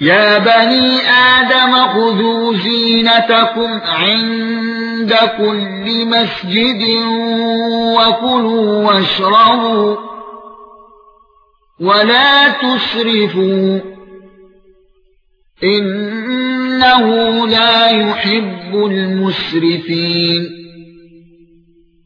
يا بني آدم خذوا زينتكم عند كل مسجد وكلوا واشربوا ولا تسرفوا إنه لا يحب المسرفين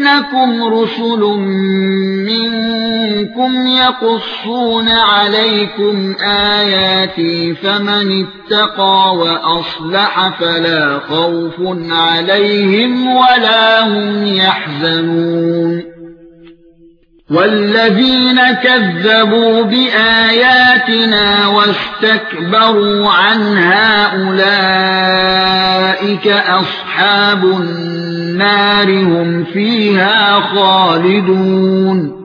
يَأْتِيَنَّكُمْ رُسُلٌ مِنْكُمْ يَقُصُّونَ عَلَيْكُمْ آيَاتِي فَمَنِ اتَّقَى وَأَصْلَحَ فَلَا خَوْفٌ عَلَيْهِمْ وَلَا هُمْ يَحْزَنُونَ وَالَّذِينَ كَذَّبُوا بِآيَاتِنَا وَاسْتَكْبَرُوا عَنْهَا أُولَئِكَ أَصْحَابُ النَّارِ هُمْ فِيهَا خَالِدُونَ.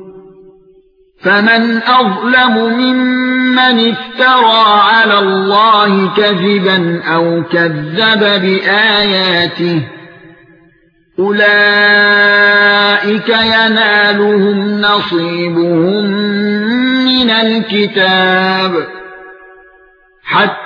فمن أظلم ممن افترى على الله كذبا أو كذب بآياته أولئك ينالهم نصيبهم من الكتاب. حتى